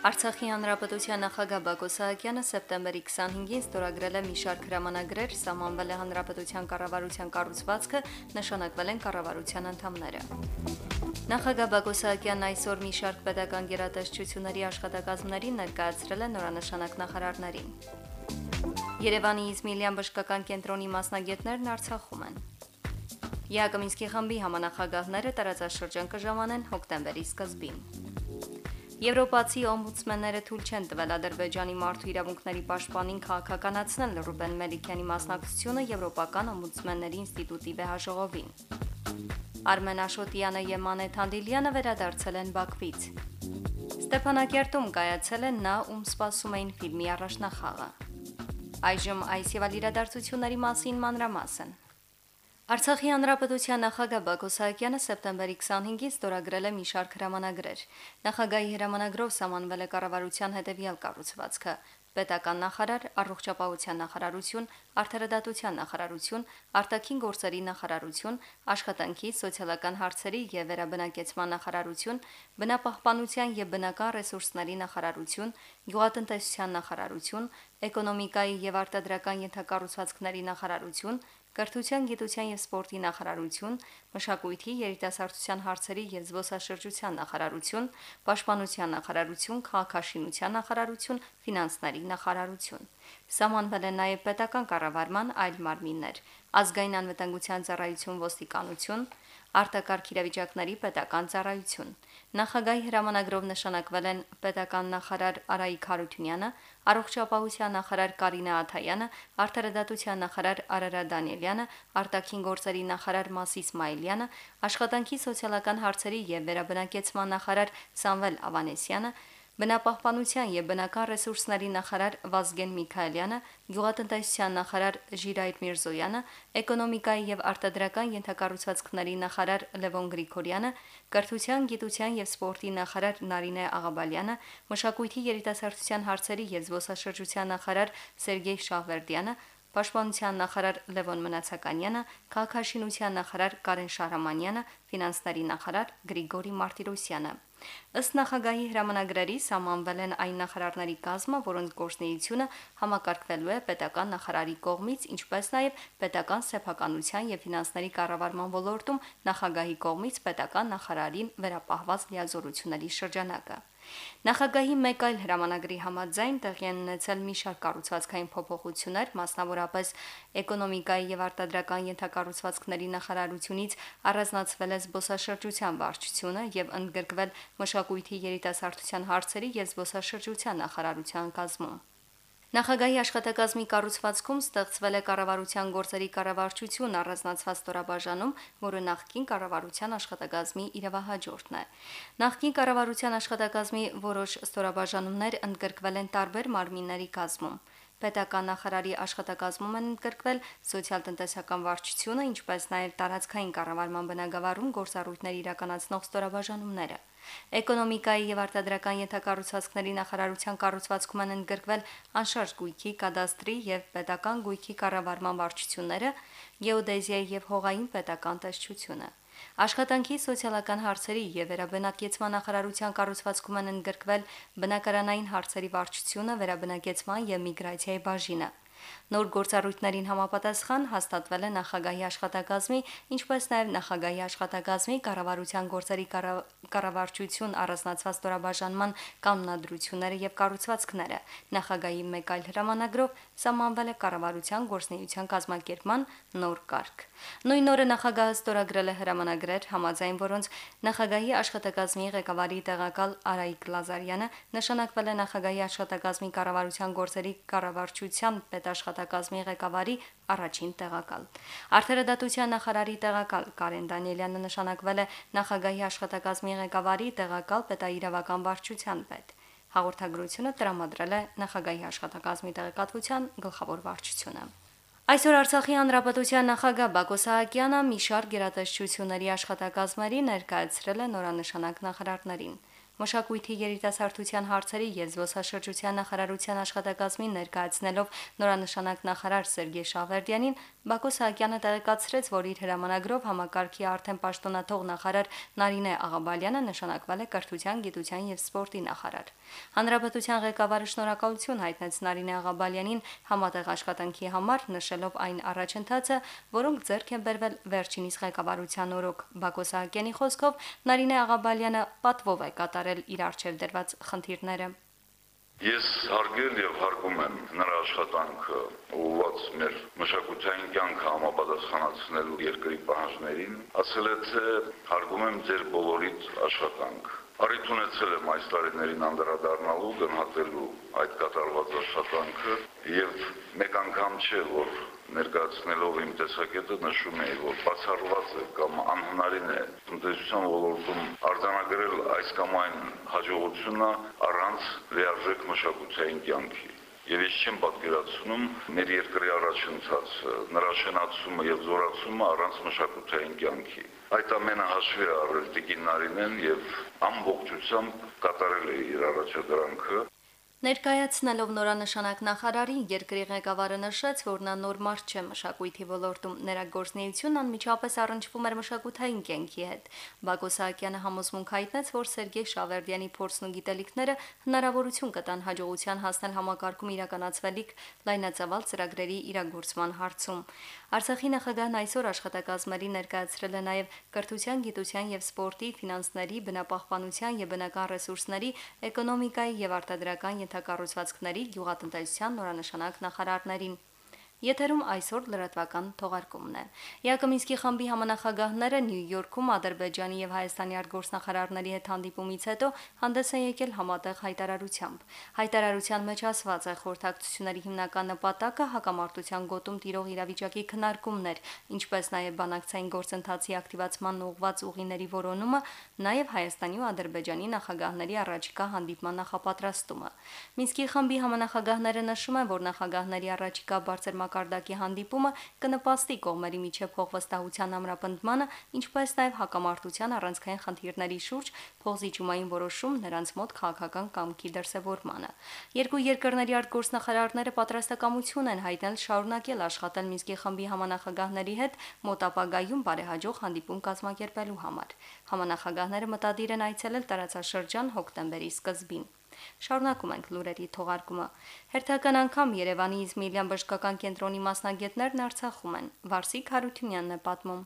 Արցախի հանրապետության նախագահ Բակո Սահակյանը սեպտեմբերի 25-ին ստորագրել է մի շարք հրամանագրեր, սահմանվել է հանրապետության կառավարության կառուցվածքը, նշանակվել են կառավարության անդամները։ Նախագահ Բակո Սահակյանն այսօր մի շարք pedagogan գերատեսչությունների աշխատակազմներին ներկայացրել է նորանշանակ նախարարներին։ Երևանի Իզմիլյան բժշկական կենտրոնի մասնագետներն Արցախում են։ Յակոմինսկի խմբի համանախագահները տարածաշրջան կժամանեն հոկտեմբերի սկզբին։ Եվրոպացի օմբուդսմենները թույլ չեն տվել Ադրբեջանի մարդու իրավունքների պաշտպանին քաղաքականացնել Ռուբեն Մելիքյանի մասնակցությունը Եվրոպական օմբուդսմենների ինստիտուտի վեհաժողովին։ Արմեն Աշոտյանը եւ Մանե Թանդիլյանը վերադարձել են Բաքվից։ Ստեփանակերտում կայացել է նա, ում սպասում էին ֆիլմի առաջնախաղը։ Այժմ այս եւ այլ իրադարձությունների մասին մանրամասն։ Արցախի հանրապետության նախագահ Բակո Սահակյանը սեպտեմբերի 25-ին ստորագրել է մի շարք հրամանագրեր։ Նախագահի հրամանագրով սահմանվել է կառավարության հետևյալ կառուցվածքը. Պետական նախարար, առողջապահության նախարարություն, արդարադատության նախարարություն, արտաքին գործերի նախարարություն, աշխատանքի, սոցիալական հարցերի եւ վերաբնակեցման նախարարություն, բնապահպանության եւ բնական ռեսուրսների նախարարություն, գյուղատնտեսության նախարարություն, էկոնոմիկայի եւ արտադրական ենթակառուցվածքների նախարարություն, Կրթության, գիտության եւ սպորտի նախարարություն, Մշակույթի, երիտասարդության հարցերի եւ զբոսաշրջության նախարարություն, Պաշտպանության նախարարություն, Քաղաքաշինության նախարարություն, Ֆինանսների նախարարություն։ Սահմանվել են նաեւ պետական կառավարման այլ մարմիններ՝ ազգային անվտանգության ծառայություն, ոստիկանություն, արտակարգ իրավիճակների պետական ծառայություն։ Նախագահի հրամանագրով նշանակվել են պետական նախարար Արայիկ Հարությունյանը, առողջապահության նախարար Կարինա Աթայանը, արդարադատության նախարար Արարա Դանիելյանը, արտաքին գործերի նախարար Մասիս Մայլյանը, աշխատանքի սոցիալական հարցերի եւ վերաբնակեցման նախարար Սամվել Ավանեսյանը, Բնապահպանության եւ բնական ռեսուրսների նախարար Վազգեն Միքայելյանը, Գյուղատնտեսության նախարար Ժիրայր Միրզոյանը, Էկոնոմիկայի եւ արտադրական ենթակառուցվածքների նախարար Լևոն Գրիգորյանը, Կրթության, գիտության եւ սպորտի նախարար Նարինե Աղաբալյանը, Մշակույթի երիտասարդության հարցերի եւ զբոսաշրջության նախարար Սերգեյ Շահվերդյանը, Պաշտպանության նախարար Լևոն Մնացականյանը, Քաղաքաշինության նախարար Կարեն Շահրամանյանը, Ֆինանսների նախարար Գրիգորի Մարտիրոսյանը։ Ըստ նախագահի հրամանագրերի սահմանվել են այն նախարարների կազմը, որոնց գործնեությունը համակարգվելու է պետական նախարարի կողմից, ինչպես նաև պետական սեփականության եւ ֆինանսների կառավարման ոլորտում նախագահի կողմից պետական նախարարին վերապահված լիազորությունների շրջանակը։ Նախագահի մեկ այլ հրամանագրի համաձայն տեղի են ունեցել մի շարք կառուցվածքային փոփոխություններ, մասնավորապես էկոնոմիկայի եւ արտադրական ենթակառուցվածքների նախարարությունից առանձնացվել է զբոսաշրջության վարչությունը եւ ընդգրկվել մշակույթի երիտասարդության հարցերի եւ զբոսաշրջության նախարարության կազմում։ Նախագահի աշխատակազմի կառուցվածքում ստեղծվել է կառավարության գործերի կառավարչություն առանձնացված ստորաբաժանում, որը նախկին կառավարության աշխատակազմի իրավահաջորդն է։ Նախկին կառավարության աշխատակազմի որոշ ստորաբաժանումներ ընդգրկվել են տարբեր մարմինների կազմում։ Պետական նախարարի աշխատակազմում են ընդգրկվել սոցիալ-տնտեսական վարչությունը, ինչպես նաև տարածքային կառավարման բնագավառում գործառույթներ իրականացնող ստորաբաժանումները։ Էկոնոմիկայի եւ արտադրական ենթակառուցվածքների նախարարության կառուցվածքում են ընդգրկվել անշարժ գույքի, կադաստրի եւ պետական գույքի կառավարման վարչությունները, գեոդեզիայի եւ հողային պետական տեսչությունը։ Աշխատանքի սոցիալական հարցերի եւ վերաբնակեցման նախարարության կառուցվածքում են ընդգրկվել բնակարանային հարցերի վարչությունը, վերաբնակեցման եւ միգրացիայի բաժինը։ Նոր գործառույթներին համապատասխան հաստատվել է նախագահի աշխատակազմի, ինչպես նաև նախագահի աշխատակազմի կառավարության գործերի կառավարչություն առանձնացված ստորաբաժանման կանոնադրությունները եւ կառուցվածքները։ Նախագահի մեկ այլ հրամանագրով սահմանվել է կառավարության գործնեայության կազմակերպման նոր կարգ։ Նույն օրը նախագահը ստորագրել է հրամանագրեր, համաձայն որոնց նախագահի աշխատակազմի ղեկավարի տեղակալ Արայիկ Լազարյանը նշանակվել է նախագահի աշխատակազմի կառավարության գործերի կառավարչության պետաշխատակազմի ղեկավարի առաջին տեղակալ։ Արդարադատության նախարարի տեղակալ Կարեն Դանիելյանը նշանակվել է նախագահի աշխատակազմի ղեկավարի տեղակալ պետաիրավական վարչության պետ։ Հաղորդագրությունը տրամադրել է նախագահի աշխատակազմի տեղեկատվության գլխավոր վարչությունը։ Այսօր Արցախի հանրապետության նախագահ Բակո Սահակյանը մի շարք գերատեսչությունների աշխատակազմերի ներկայացրել է նորանշանակ նախարարներին։ Մշակույթի երիտասարդության հարցերի եւ զբոսաշրջության նախարարության աշխատակազմին ներկայացնելով նորանշանակ նախարար Սերգեյ Շավերդյանին Բակո Սահակյանը տեղեկացրեց, որ իր հրամանագրով համակարգի արդեն պաշտոնաթող նախարար Նարինե Աղաբալյանը նշանակվել է կրթության, գիտության եւ սպորտի նախարար։ Հանրապետության ղեկավարը շնորհակալություն հայտնեց Նարինե Աղաբալյանին համատեղ աշխատանքի համար, նշելով այն առաջընթացը, որոնք ձեռք են բերվել վերջինիս ղեկավարության օրոք։ Բակո Սահակյանի խոսքով Նարինե Աղաբալյանը պատվով է կատարել իր արչև դրված խնդիրները։ Ես հարգել եւ հարգում եմ նրա աշխատանքը ուղղված մեր մշակութային կյանքը համապատասխանացնելու երկրի պահանջներին, ասել է թե հարգում եմ ձեր բոլորիդ աշխատանք։ Արիթ ունեցել եմ այս տարիներին անդրադառնալու, գնահատելու այդ կատարված աշխատանքը եւ մեկ անգամ չէ, որ ներկայացնելով իմ տեսակետը նշում էի, որ բացառված է կամ անհնարին է տնտեսության ոլորտում արձանագրել այս կամ այն հաջողությունը առանց լիարժեք մշակութային կյանքի։ Եվ ես չեմ պատկերացնում մեր երկրի առաջընթացը, նրա շնացումը եւ զորացումը առանց մշակութային կյանքի։ Այդ ամենը հաշվի առել Տիկին Նարինեն եւ ամբողջությամբ կատարել է իր առաջադրանքը Ներկայացնելով նորանշանակ նախարարին երկրի ղեկավարը նշեց, որ նա նոր մարդ չէ մշակույթի ոլորտում, նրա գործնեությունն անմիջապես առնչվում էր մշակութային կյանքի հետ։ Բակո Սահակյանը համոզմունք հայտնեց, որ Սերգեյ Շավերդյանի փորձն ու գիտելիքները հնարավորություն կտան հաջողության հասնել համակարգում իրականացվելիք լայնածավալ ծրագրերի իրագործման հարցում։ Արցախի նախագահն այսօր աշխատակազմերի ներկայացրել է նաև կրթության, գիտության եւ սպորտի, ֆինանսների, բնապահպանության եւ բնական ռեսուրսների, էկոնոմիկայի եւ արտադրական ենթակառուցվածքների, գյուղատնտեսության նորանշանակ նախարարներին։ Եթերում այսօր լրատվական թողարկումն է։ Յակոմինսկի խմբի համանախագահները Նյու Յորքում Ադրբեջանի եւ Հայաստանի արտգործնախարարների հետ հանդիպումից հետո հանդես են եկել համատեղ հայտարարությամբ։ Հայտարարության մեջ ասված է խորհրդակցությունների հիմնական նպատակը հակամարտության գոտում տիրող իրավիճակի քննարկումն էր, ինչպես նաեւ բանակցային գործընթացի ակտիվացման ուղղված ուղիների որոնումը, նաեւ Հայաստանի ու Ադրբեջանի նախագահների առաջիկա հանդիպման նախապատրաստումը։ Մինսկի խմբի համանախագահները նշում են, որ նախագահների առաջիկա բարձր մակարդակի հանդիպումը կնպաստի կողմերի միջև փոխվստահության ամրապնդմանը, ինչպես նաև հակամարտության առանցքային խնդիրների շուրջ փոխզիջումային որոշում նրանց մոտ քաղաքական կամքի դրսևորմանը։ Երկու երկրների արտգործնախարարները պատրաստակամություն են հայտնել շարունակել աշխատել Մինսկի խմբի համանախագահների հետ մոտ ապագայում բարեհաջող հանդիպում կազմակերպելու համար։ Համանախագահները մտադիր են այցելել տարածաշրջան հոկտեմբերի սկզբին։ Շարունակում ենք լուրերի թողարկումը։ Հերթական անգամ Երևանի Իզմիլյան բժշկական կենտրոնի մասնագետներն Արցախում են։ Վարսիկ Հարությունյանն է պատմում։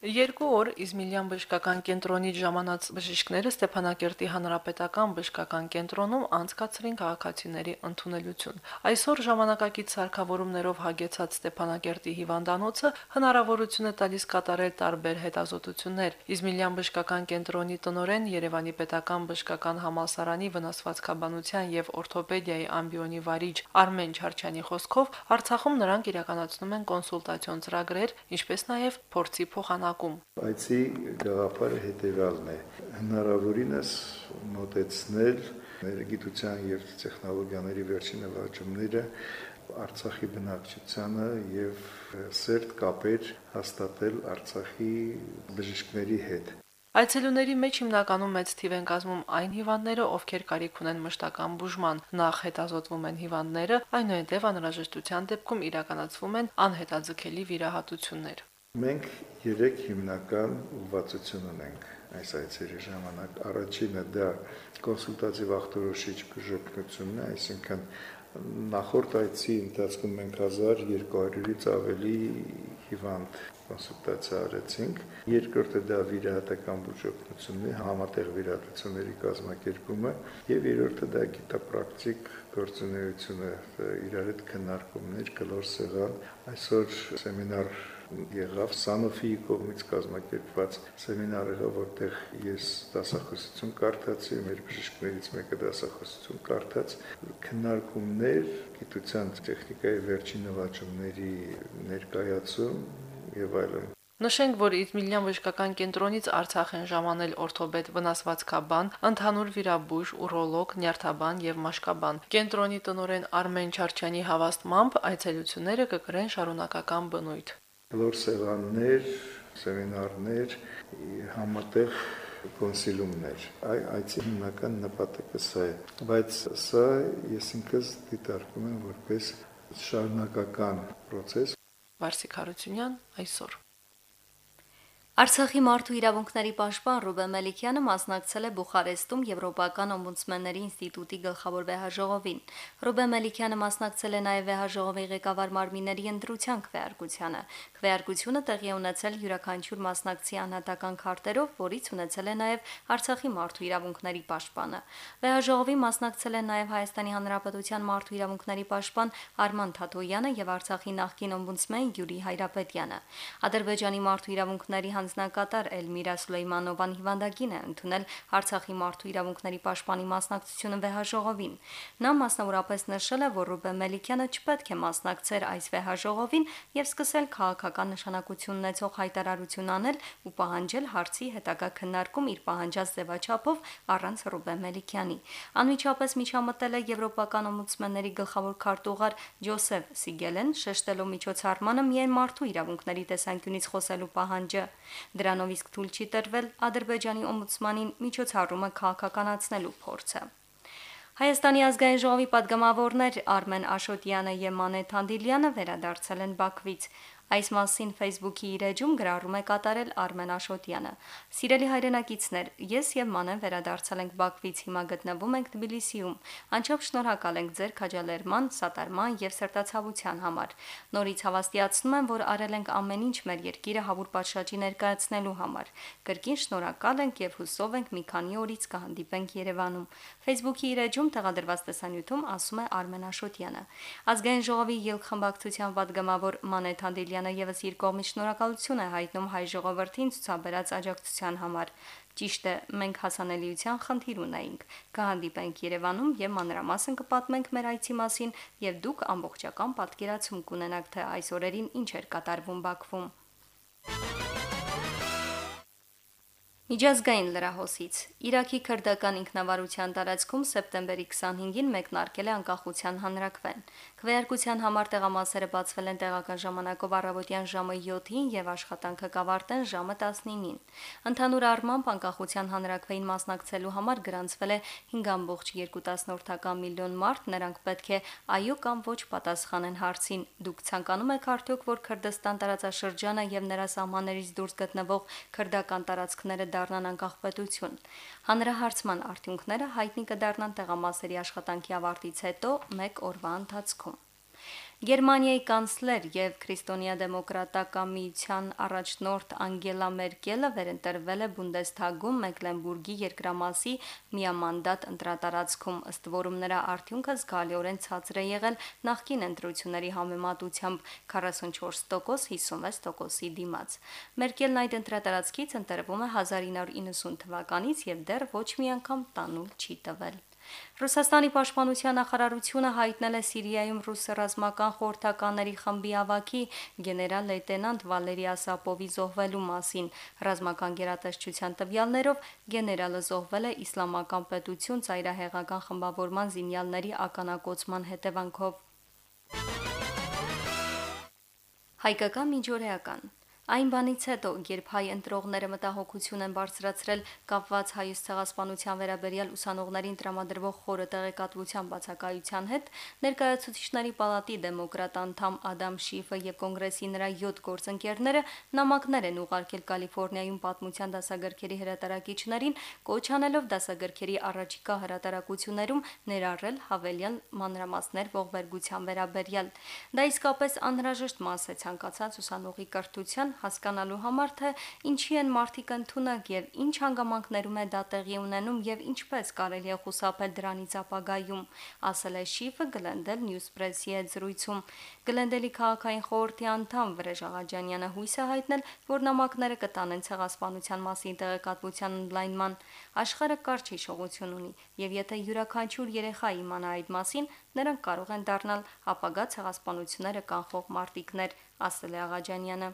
Երկու օր Իզմիլյան բժշկական կենտրոնից ժամանած բժիշկները Ստեփանակերտի հանրապետական բժշկական կենտրոնում անցկացրին քաղաքացիների ընդունելություն։ Այսօր ժամանակակից սարքավորումներով հագեցած Ստեփանակերտի հիվանդանոցը հնարավորություն է տալիս կատարել տարբեր հետազոտություններ։ Իզմիլյան բժշկական կենտրոնի տնորեն Երևանի պետական բժշկական համալսարանի վնասվածքաբանության եւ օրթոպեդիայի ամբիոնի վարիչ Արմեն Չարչյանի խոսքով Արցախում նրանք իրականացնում են կոնսուլտացիոն ծրագրեր, ինչպես նաեւ փորձի փոխանակ շարունակում։ Այցի գաղափարը հետևյալն է. հնարավորինս մոտեցնել ներգիտության եւ տեխնոլոգիաների վերջին նվաճումները Արցախի բնակչությանը եւ սերտ կապեր հաստատել Արցախի բժիշկների հետ։ Այցելուների մեջ հիմնականում մեծ թիվ են կազմում այն հիվանդները, ովքեր կարիք ունեն մշտական բուժման։ Նախ հետազոտվում են հիվանդները, այնուհետև անհրաժեշտության դեպքում իրականացվում են անհետաձգելի վիրահատություններ։ Մենք երեք հիմնական ուղղվածություն ունենք այս այցերի ժամանակ։ Առաջինը դա կոնսուլտատիվ ախտորոշիչ բժշկությունն է, այսինքն նախորդ այցի ընթացքում մենք 1200-ից ավելի հիվանդ կոնսուլտացիա արեցինք։ Երկրորդը դա վիրահատական բուժօգնությունն է, համատեղ վիրահատությունների կազմակերպումը, եւ երրորդը դա գիտապրակտիկ գործունեությունը, իրար հետ քննարկումներ, կլոր սեղան։ Այսօր սեմինար եղավ Sanofi-ի կողմից կազմակերպված սեմինարը, որտեղ ես դասախոսություն կարդացի, մեր բժիշկներից մեկը դասախոսություն կարդաց, քննարկումներ, գիտության տեխնիկայի վերջին նվաճումների ներկայացում եւ այլն։ Նշենք, որ Իզմիլյան բժշկական կենտրոնից Արցախ են ժամանել օրթոպեդ վնասվածքաբան, ընդհանուր վիրաբույժ, ուրոլոգ, նյարդաբան եւ մաշկաբան։ Կենտրոնի տնօրեն Արմեն Չարչյանի հավաստմամբ այցելությունները կկրեն շարունակական բնույթ։ Լոր սեղաններ, սեմինարներ, համատեղ կոնսիլյումներ։ Այ այցի հիմնական նպատակը սա է, բայց սա ես ինքս դիտարկում եմ որպես շարունակական process Վարսիկ Հարությունյան այսօր Արցախի մարդու իրավունքների պաշտպան Ռուբեն Մելիքյանը մասնակցել է Բուխարեստում Եվրոպական օմբուդսմենների ինստիտուտի գլխավոր վեհաժողովին։ Ռուբեն Մելիքյանը մասնակցել է նաև վեհաժողովի ղեկավար մարմինների ընտրության քվեարկությանը։ Քվեարկությունը տեղի ունեցել յուրաքանչյուր մասնակցի անհատական քարտերով, որից ունեցել է նաև Արցախի մարդու իրավունքների պաշտպանը։ Վեհաժողովի մասնակցել են նաև Հայաստանի Հանրապետության մարդու իրավունքների պաշտպան Արման Թաթոյանը եւ Արցախի նախկին օմբուդսմեն Յուրի Հայրապետյանը։ Ադրբեջանի մարդու իրավունքների հանձնակատար Էլմիրա Սուլեյմանովան հիվանդագին է ընդունել Արցախի մարդու իրավունքների պաշտպանի մասնակցությունը վեհաժողովին։ Նա մասնավորապես նշել է, որ Ռուբեն Մելիքյանը չպետք է մասնակցեր այս վեհաժողովին եւ սկսել քաղաքական նշանակություն ունեցող հայտարարություն անել ու պահանջել հարցի հետագա քննարկում իր պահանջած ձևաչափով առանց Ռուբեն Մելիքյանի։ Անմիջապես միջամտել է Եվրոպական օմբուդսմենների գլխավոր քարտուղար Ջոսեֆ Սիգելեն, շեշտելով միջոցառմանը միայն մարդու իրավունքների տեսանկյունից խոսելու պահանջը։ Դրանով իսկ թույլ չի տրվել Ադրբեջանի օմբուդսմանին միջոցառումը քաղաքականացնելու փորձը։ Հայաստանի ազգային ժողովի падգամավորներ Արմեն Աշոտյանը եւ Մանե Թանդիլյանը վերադարձել են Բաքվից։ Այս մասին Facebook-ի իր էջում գրառում է կատարել Արմեն Աշոտյանը։ Սիրելի հայրենակիցներ, ես եւ Մանեն վերադարձել ենք Բաքվից, հիմա գտնվում ենք Թբիլիսիում։ Անչափ շնորհակալ ենք ձեր քաջալերման, սատարման եւ սերտացավության համար։ Նորից հավաստիացնում եմ, որ արել ենք ամեն ինչ մեր երկիրը հավուր պատշաճի ներկայացնելու համար։ Կրկին շնորհակալ ենք եւ հուսով ենք մի քանի օրից կհանդիպենք Երևանում։ Facebook-ի իր էջում տեղադրված տեսանյութում ասում է Արմեն Աշոտյանը։ Ազգային ժողովի ելքխմբակցության պատգամավոր Մանե Թանդելյան Սարգսյանը եւս իր կողմից շնորհակալություն է հայտնում հայ ժողովրդին ցուցաբերած աջակցության համար։ Ճիշտ է, մենք հասանելիության խնդիր ունեինք։ Կհանդիպենք Երևանում եւ մանրամասն կպատմենք մեր այցի մասին եւ դուք ամբողջական պատկերացում կունենաք թե այս օրերին ինչ էր կատարվում Բաքվում։ Միջազգային լրահոսից. Իրաքի քրդական ինքնավարության տարածքում սեպտեմբերի 25-ին մեկնարկել է անկախության հանրակվեն։ Քվեարկության համար տեղամասերը բացվել են տեղական ժամանակով առավոտյան ժամը 7-ին եւ աշխատանքը կավարտեն ժամը 19-ին։ Ընդհանուր առմամբ անկախության հանրակվեին մասնակցելու համար գրանցվել է 5.2 միլիոն մարդ, նրանք պետք է այո կամ ոչ պատասխանեն հարցին։ Դուք ցանկանում եք արդյոք, որ Քրդստան տարածաշրջանը եւ նրա սահմաններից դուրս գտնվող քրդական տարածքները կդառնան անկախ Հանրահարցման արդյունքները հայտնի կդառնան տեղամասերի աշխատանքի ավարտից հետո 1 օրվա ընթացքում։ Գերմանիայի կանցլեր եւ քրիստոնյա դեմոկրատական միության առաջնորդ Անգելա Մերկելը վերընտրվել է Բունդեսթագում Մեկլենբուրգի երկրամասի միամանդատ ընտրատարածքում, ըստ որում նրա արդյունքը զգալիորեն ցածր է եղել նախկին ընտրությունների համեմատությամբ 44% 56%-ի դիմաց։ Մերկելն այդ ընտրատարածքից ընտրվում է 1990 թվականից եւ դեռ ոչ մի անգամ տանուլ չի տվել։ Ռուսաստանի պաշտպանության նախարարությունը հայտնել է Սիրիայում ռուս ռազմական խորհրդականների խմբի ավակի գեներալ լեյտենանտ Վալերի Ասապովի զոհվելու մասին։ Ռազմական գերատեսչության տվյալներով գեներալը զոհվել է իսլամական պետություն ծայրահեղական խմբավորման զինյալների ականակոծման հետևանքով։ Հայկական միջօրեական Այն բանից հետո, երբ հայ ընտրողները մտահոգություն են բարձրացրել կապված հայոց ցեղասպանության վերաբերյալ ուսանողներին տրամադրվող խորը տեղեկատվության բացակայության հետ, ներկայացուցիչների պալատի դեմոկրատ անդամ Ադամ Շիֆը եւ կոնգրեսի նրա 7 գործընկերները նամակներ են ուղարկել Կալիֆոռնիայում պատմության դասագրքերի հրատարակիչներին, կոչ անելով դասագրքերի առաջիկա հրատարակություններում ներառել հավելյալ մանրամասներ ողբերգության վերաբերյալ։ Դա իսկապես անհրաժեշտ մաս է ցանկացած ուսանողի կրթության հասկանալու համար, թե ինչի են մարդիկ ընդունակ եւ ինչ հանգամանքներում է դա տեղի ունենում եւ ինչպես կարելի է խուսափել դրանից ապագայում, ասել է Շիֆը Գլենդել Նյուզպրեսի հետ զրույցում։ Գլենդելի քաղաքային խորհրդի անդամ Վրեժ Աղաջանյանը հույս է հայտնել, որ նամակները կտանեն ցեղասպանության մասին տեղեկատվության ընդլայնման։ Աշխարհը կարճ հիշողություն ունի եւ եթե յուրաքանչյուր երեխա իմանա այդ մասին, նրանք կարող են դառնալ ապագա ցեղասպանությունները կանխող մարտիկներ, ասել է Աղաջանյանը։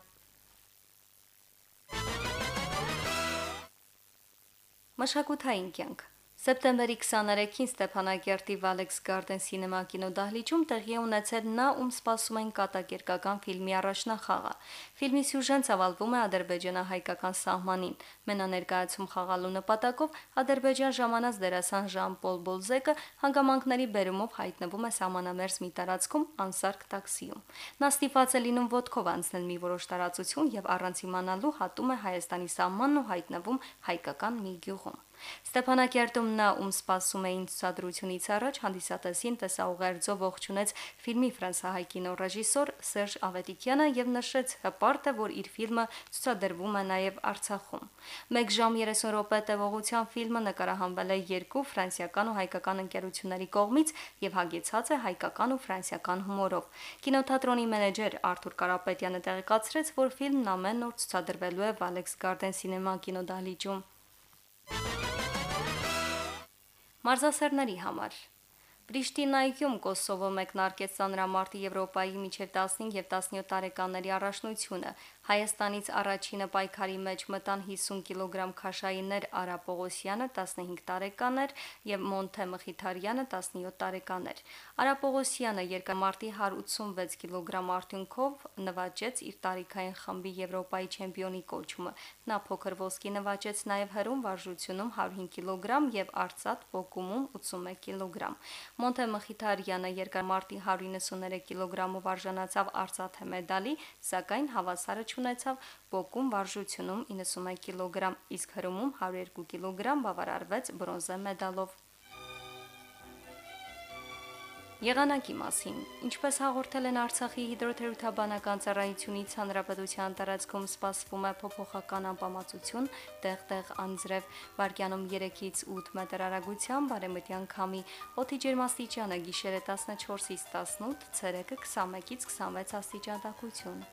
Մշակութային կյանք Սեպտեմբերի 23-ին Ստեփանակերտի Valex Garden Cinema կինոդահլիճում տեղի ունեցել նա ում սպասում են կատակերգական ֆիլմի առաջնախաղը։ Ֆիլմի սյուժեն ցավալվում է ադրբեջանա-հայկական սահմանին։ Մենաներկայացում խաղալու նպատակով Ադրբեջան ժամանած դերասան Ժան-Պոլ Բոլզեկը հանգամանքների բերումով հայտնվում է սահմանամերձ մի տարածքում անսարք տաքսիում։ Նա ստիպված է լինում ոդկով անցնել մի որոշ տարածություն եւ առանց իմանալու հատում է Հայաստանի սահմանն ու հայտնվում հայկական մի գյուղում։ Ստեփանակերտում նա ում սպասում էին ցուցադրությունից առաջ հանդիսատեսին տեսաուղերձով ողջունեց ֆիլմի ֆրանսահայ կինոռեժիսոր Սերժ Ավետիքյանը եւ նշեց հպարտը, որ իր ֆիլմը ցուցադրվում է նաեւ Արցախում։ 1 ժամ 30 րոպե տևողության ֆիլմը նկարահանվել է երկու ֆրանսիական ու հայկական ընկերությունների կողմից եւ հագեցած է հայկական ու ֆրանսիական հումորով։ Կինոթատրոնի մենեջեր Արթուր Կարապետյանը տեղեկացրեց, որ ֆիլմն ամեն օր ցուցադրվելու է Valex Garden Cinema կինոդահլիճում։ Մարզասերների համար Պրիշտինայում Կոսովո մեկնարկեց ծանրամարտի Եվրոպայի միջև 15 եւ 17 տարեկանների առաջնությունը։ Հայաստանից առաջինը պայքարի մեջ մտան 50 կիլոգրամ քաշայիններ Արա Պողոսյանը 15 տարեկան էր եւ Մոնթե Մխիթարյանը 17 տարեկան էր։ Արա Պողոսյանը երկամարտի 186 կիլոգրամ արդյունքով նվաճեց իր տարիքային խմբի Եվրոպայի չեմպիոնի կոչումը։ Նա փոքր ոսկի նվաճեց նաեւ հրում վարժությունում 105 կիլոգրամ եւ արծաթ ոգումում 81 կիլոգրամ։ Մոնթե Մխիթարյանը երկամարտի 193 կիլոգրամով արժանացավ արծաթե մեդալի, սակայն հավասարը չունեցավ ոգում վարժությունում 91 կիլոգրամ, իսկ հրումում 102 կիլոգրամ բավարարվեց բրոնզե մեդալով։ Եղանակի մասին. Ինչպես հաղորդել են Արցախի հիդրոթերապևտաբանական ծառայությունից հանրապետության տարածքում սպասվում է փոփոխական անբավարարություն, տեղտեղ անձրև, վարկյանում 3-ից 8 մետր արագությամբ բարեմտյան քամի, օդի ջերմաստիճանը գիշերը 14-ից 18, ցերեկը 21-ից 26 աստիճան տաքություն։